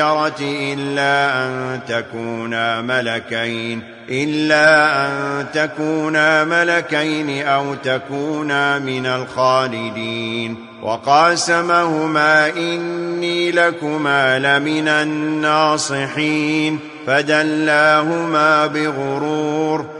الشجرة إلا أن تكونا ملكين إلا أن تكونا ملكين أو تكونا من الخالدين. وقاسمهما إني لكما لمن الناصحين. فدلاهما بغرور.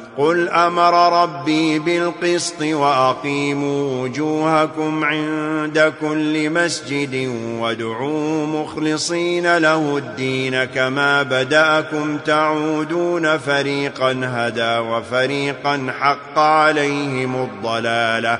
قل أمر ربي بالقسط واقيموا وجوهكم عند كل مسجد وادعوا مخلصين له الدين كما بداكم تعودون فريقا هدى وفريقا حق عليهم الضلاله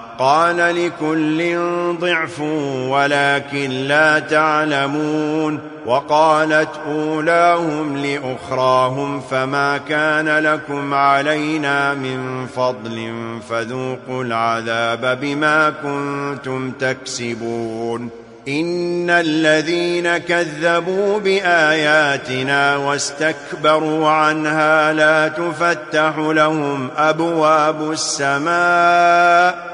قال لكل ضعف ولكن لا تعلمون وقالت أولاهم لأخراهم فما كان لكم علينا من فضل فذوقوا العذاب بما كنتم تكسبون إن الذين كذبوا بآياتنا واستكبروا عنها لا تفتح لهم أبواب السماء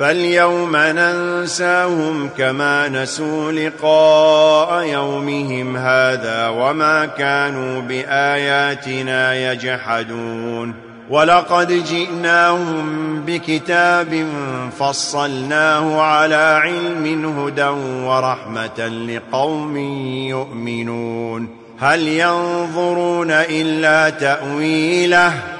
فاليوم ننساهم كما نسوا لقاء يومهم هذا وما كانوا بآياتنا يجحدون ولقد جئناهم بكتاب فصلناه على علم هدى ورحمة لقوم يؤمنون هل ينظرون إلا تأويله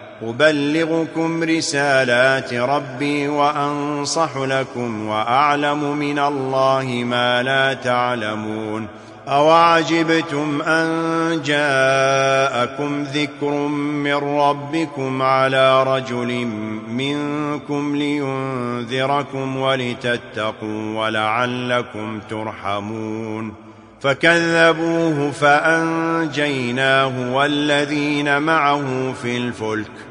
أبلغكم رسالات ربي وأنصح لكم وأعلم من الله ما لا تعلمون أوعجبتم أن جاءكم ذكر من ربكم على رجل منكم لينذركم ولتتقوا ولعلكم ترحمون فكذبوه فأنجيناه والذين معه في الفلك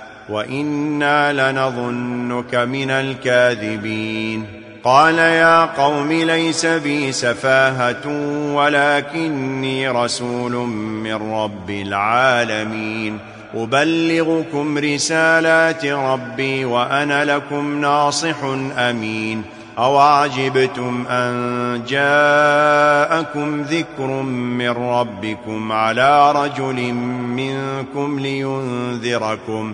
وإنا لنظنك من الكاذبين قال يا قوم ليس بي سفاهة ولكني رسول من رب العالمين أبلغكم رسالات ربي وأنا لكم ناصح أمين أَوَعَجِبْتُمْ أَنْ جَاءَكُمْ ذِكْرٌ مِّنْ رَبِّكُمْ عَلَى رَجُلٍ مِّنْكُمْ لِيُنْذِرَكُمْ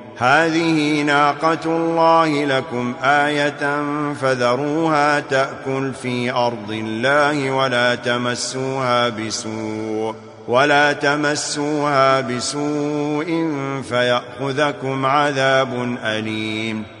هذه ناقة الله لكم آية فذروها تأكل في أرض الله ولا تمسوها بسوء ولا تمسوها بسوء فيأخذكم عذاب أليم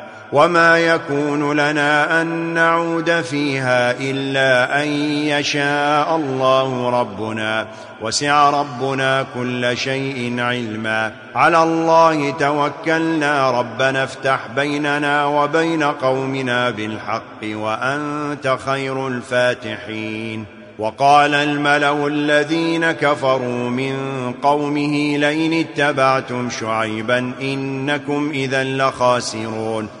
وما يكون لنا أن نعود فيها إلا أن يشاء الله ربنا وسع ربنا كل شيء علما. على الله توكلنا ربنا افتح بيننا وبين قومنا بالحق وأنت خير الفاتحين. وقال الملأ الذين كفروا من قومه لئن اتبعتم شعيبا إنكم إذا لخاسرون.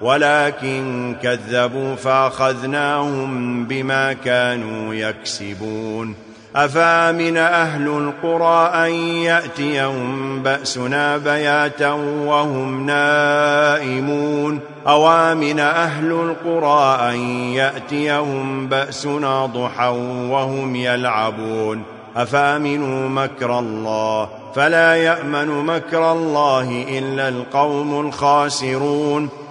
ولكن كذبوا فأخذناهم بما كانوا يكسبون. أفامن أهل القرى أن يأتيهم بأسنا بياتا وهم نائمون؟ أوامن أهل القرى أن يأتيهم بأسنا ضحا وهم يلعبون؟ أفامنوا مكر الله؟ فلا يأمن مكر الله إلا القوم الخاسرون.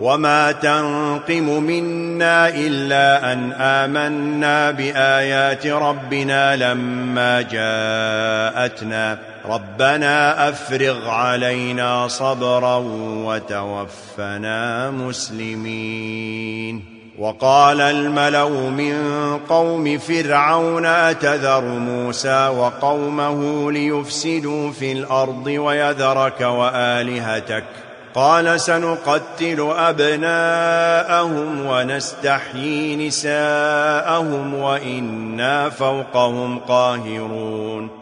وما تنقم منا إلا أن آمنا بآيات ربنا لما جاءتنا ربنا أفرغ علينا صبرا وتوفنا مسلمين وقال الملو من قوم فرعون أتذر موسى وقومه ليفسدوا في الأرض ويذرك وآلهتك قال سنقتل أبناءهم ونستحيي نساءهم وإنا فوقهم قاهرون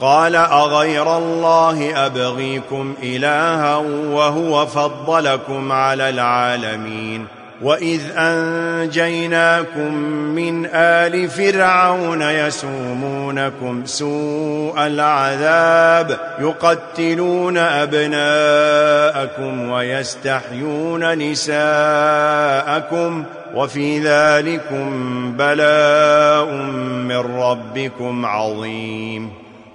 قال أغير الله أبغيكم إلها وهو فضلكم على العالمين وإذ أنجيناكم من آل فرعون يسومونكم سوء العذاب يقتلون أبناءكم ويستحيون نساءكم وفي ذلكم بلاء من ربكم عظيم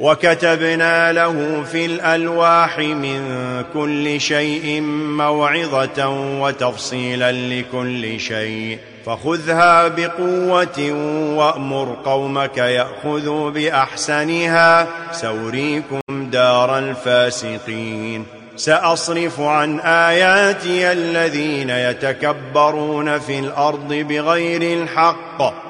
وكتبنا له في الألواح من كل شيء موعظة وتفصيلا لكل شيء فخذها بقوة وأمر قومك يأخذوا بأحسنها سوريكم دار الفاسقين سأصرف عن آياتي الذين يتكبرون في الأرض بغير الحق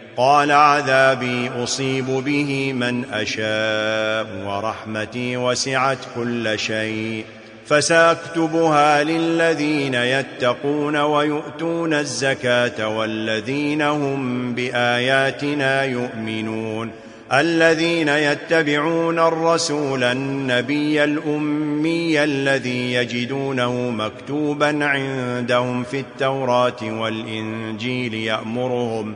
قال عذابي أصيب به من أشاء ورحمتي وسعت كل شيء فسأكتبها للذين يتقون ويؤتون الزكاة والذين هم بآياتنا يؤمنون الذين يتبعون الرسول النبي الأمي الذي يجدونه مكتوبا عندهم في التوراة والإنجيل يأمرهم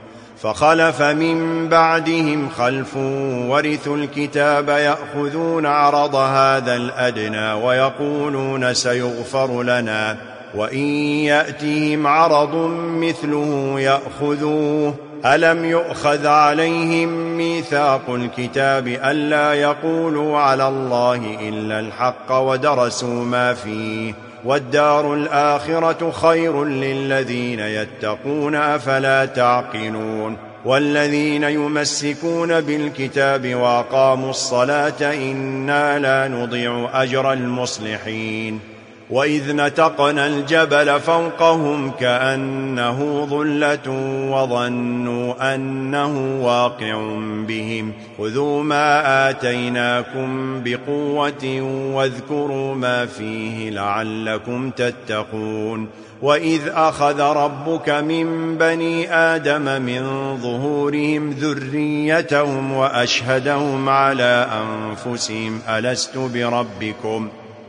فخلف من بعدهم خلف ورثوا الكتاب يأخذون عرض هذا الأدنى ويقولون سيغفر لنا وإن يأتيهم عرض مثله يأخذوه ألم يؤخذ عليهم ميثاق الكتاب ألا يقولوا على الله إلا الحق ودرسوا ما فيه والدار الآخرة خير للذين يتقون أفلا تعقلون؟ والذين يمسكون بالكتاب وقاموا الصلاة إنا لا نضيع أجر المصلحين. وَإِذْ نَتَقْنَا الْجَبَلَ فَوْقَهُمْ كَأَنَّهُ ظُلَّةٌ وَظَنُّوا أَنَّهُ وَاقِعٌ بِهِمْ خُذُوا مَا آتَيْنَاكُمْ بِقُوَّةٍ وَاذْكُرُوا مَا فِيهِ لَعَلَّكُمْ تَتَّقُونَ وَإِذْ أَخَذَ رَبُّكَ مِنْ بَنِي آدَمَ مِنْ ظُهُورِهِمْ ذُرِّيَّتَهُمْ وَأَشْهَدَهُمْ عَلَى أَنْفُسِهِمْ أَلَسْتُ بِرَبِّكُمْ ۖ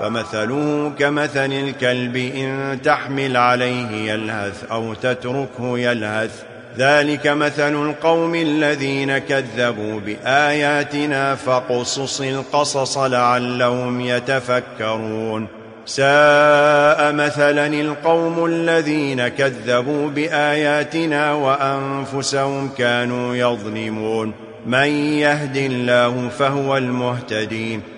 فمثله كمثل الكلب إن تحمل عليه يلهث أو تتركه يلهث. ذلك مثل القوم الذين كذبوا بآياتنا فقصص القصص لعلهم يتفكرون. ساء مثلا القوم الذين كذبوا بآياتنا وأنفسهم كانوا يظلمون. من يهدي الله فهو المهتدين.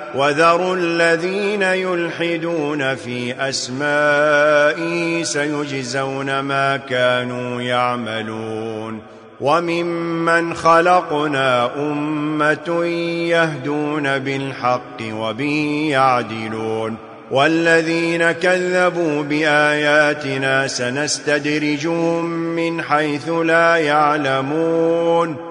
وذروا الذين يلحدون في أسمائي سيجزون ما كانوا يعملون وممن خلقنا أمة يهدون بالحق وبه يعدلون والذين كذبوا بآياتنا سنستدرجهم من حيث لا يعلمون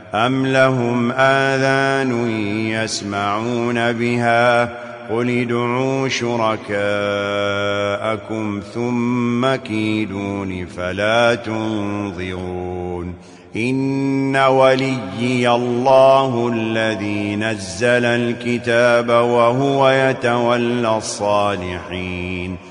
أم لهم آذان يسمعون بها قل دعوا شركاءكم ثم كيدون فلا تنظرون إن وليي الله الذي نزل الكتاب وهو يتولى الصالحين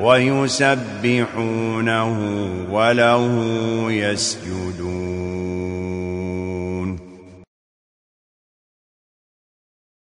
ويسبحونه وله يسجدون